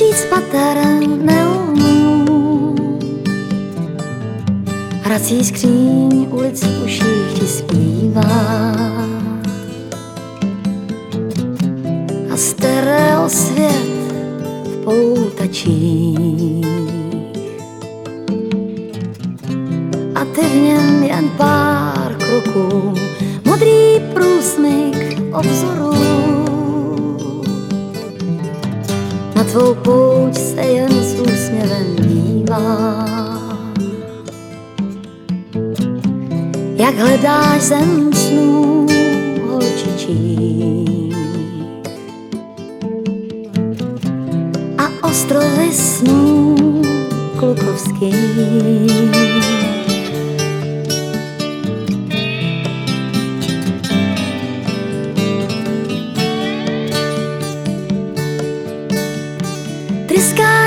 tisíc pater neumů. Hrací skříň ulic uších ti zpívá. A stereo svět v poutačích. A ty v něm jen pár kroků, modrý průsmyk obzoru. Tvou pouť se jen s úsměvem dívá jak hledáš zem snů holčičí. A ostrovy snů klukovský.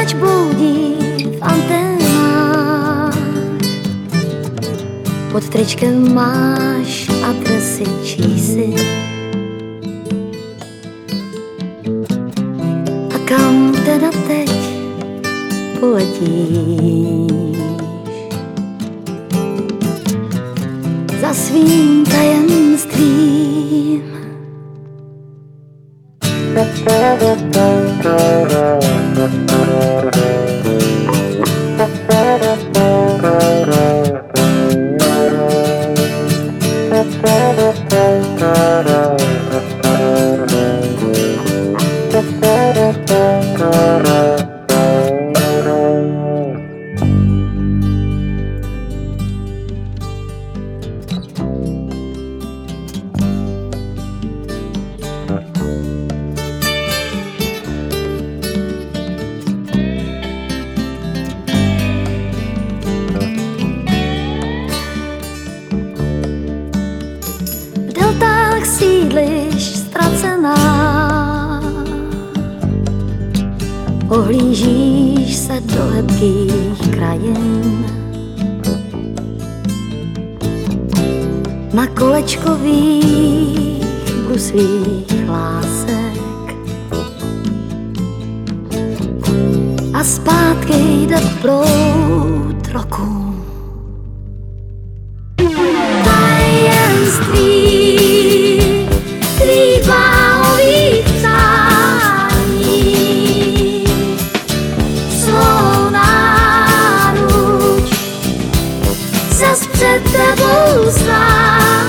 Tryskáč bloudí v anténách pod tričkem máš adresy čísy. A kam teda teď poletíš? Za svým tajemstvím. V ztracená. Ohlížíš se do hebkých krajin Na kolečkových bruslích lásek. A zpátky jde prout roku pálových psání. Před tebou zvám.